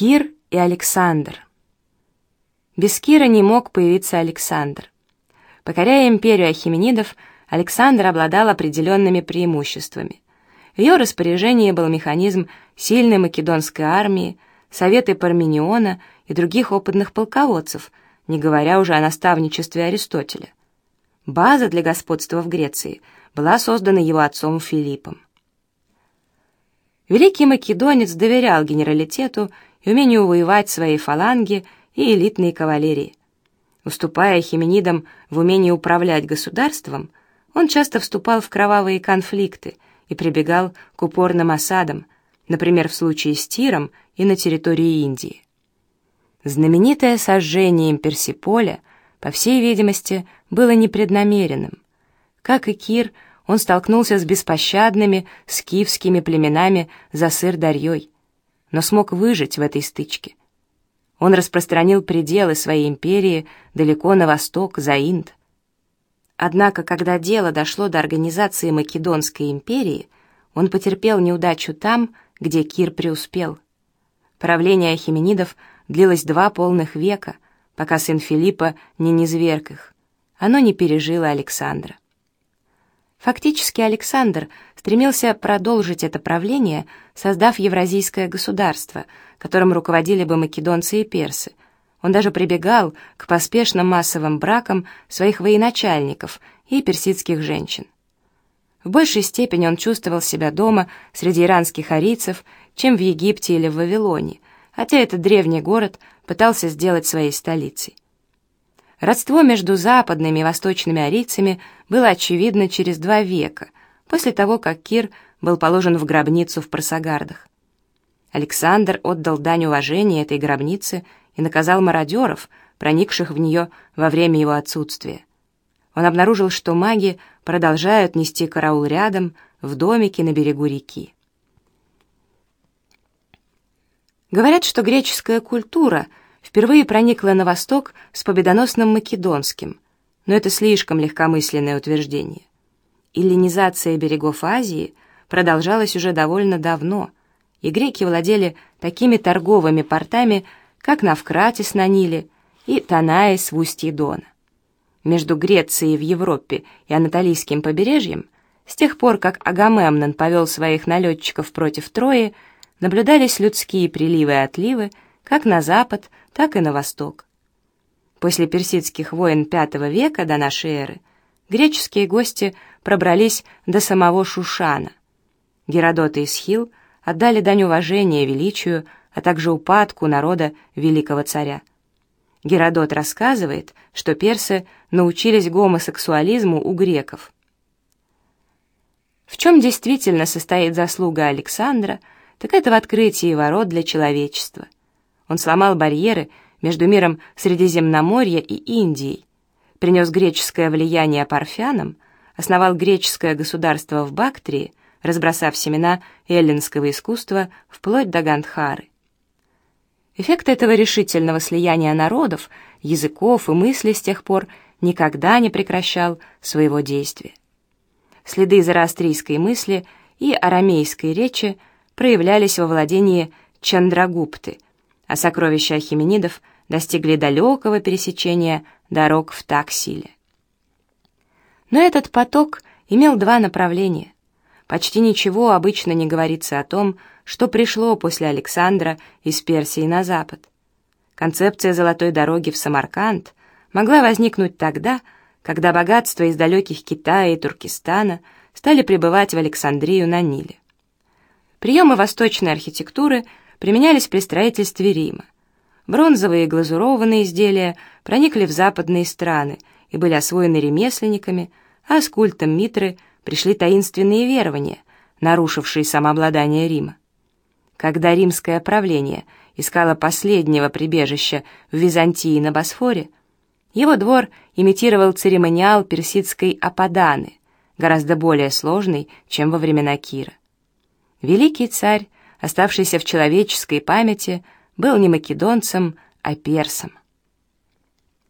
Кир и Александр. Без Кира не мог появиться Александр. Покоряя империю ахименидов, Александр обладал определенными преимуществами. В ее распоряжении был механизм сильной македонской армии, советы Пармениона и других опытных полководцев, не говоря уже о наставничестве Аристотеля. База для господства в Греции была создана его отцом Филиппом. Великий македонец доверял генералитету и умению воевать своей фаланги и элитной кавалерии. Уступая хименидам в умении управлять государством, он часто вступал в кровавые конфликты и прибегал к упорным осадам, например, в случае с Тиром и на территории Индии. Знаменитое сожжение Персиполя, по всей видимости, было непреднамеренным. Как и Кир, он столкнулся с беспощадными скифскими племенами за сыр-дарьей, но смог выжить в этой стычке. Он распространил пределы своей империи далеко на восток, за Инд. Однако, когда дело дошло до организации Македонской империи, он потерпел неудачу там, где Кир преуспел. Правление ахименидов длилось два полных века, пока сын Филиппа не низверг их. Оно не пережило Александра. Фактически Александр стремился продолжить это правление, создав евразийское государство, которым руководили бы македонцы и персы. Он даже прибегал к поспешным массовым бракам своих военачальников и персидских женщин. В большей степени он чувствовал себя дома среди иранских арийцев, чем в Египте или в Вавилоне, хотя этот древний город пытался сделать своей столицей. Родство между западными и восточными арийцами было очевидно через два века, после того, как Кир был положен в гробницу в Просагардах. Александр отдал дань уважения этой гробнице и наказал мародеров, проникших в нее во время его отсутствия. Он обнаружил, что маги продолжают нести караул рядом, в домике на берегу реки. Говорят, что греческая культура — впервые проникла на восток с победоносным Македонским, но это слишком легкомысленное утверждение. Эллинизация берегов Азии продолжалась уже довольно давно, и греки владели такими торговыми портами, как Навкратис на Ниле и Танаис в устье Дона. Между Грецией в Европе и Анатолийским побережьем с тех пор, как Агамемнон повел своих налетчиков против Трои, наблюдались людские приливы и отливы как на запад, так и на восток. После персидских войн V века до нашей эры греческие гости пробрались до самого Шушана. Геродот и Исхил отдали дань уважения величию, а также упадку народа великого царя. Геродот рассказывает, что персы научились гомосексуализму у греков. В чем действительно состоит заслуга Александра, так это в открытии ворот для человечества – он сломал барьеры между миром Средиземноморья и Индией, принес греческое влияние парфянам, основал греческое государство в Бактрии, разбросав семена эллинского искусства вплоть до Гандхары. Эффект этого решительного слияния народов, языков и мыслей с тех пор никогда не прекращал своего действия. Следы зороастрийской мысли и арамейской речи проявлялись во владении Чандрагупты – а сокровища ахименидов достигли далекого пересечения дорог в Таксиле. Но этот поток имел два направления. Почти ничего обычно не говорится о том, что пришло после Александра из Персии на запад. Концепция золотой дороги в Самарканд могла возникнуть тогда, когда богатства из далеких Китая и Туркестана стали прибывать в Александрию на Ниле. Приемы восточной архитектуры – применялись при строительстве Рима. Бронзовые и глазурованные изделия проникли в западные страны и были освоены ремесленниками, а с культом Митры пришли таинственные верования, нарушившие самообладание Рима. Когда римское правление искало последнего прибежища в Византии на Босфоре, его двор имитировал церемониал персидской Ападаны, гораздо более сложный, чем во времена Кира. Великий царь оставшийся в человеческой памяти, был не македонцем, а персом.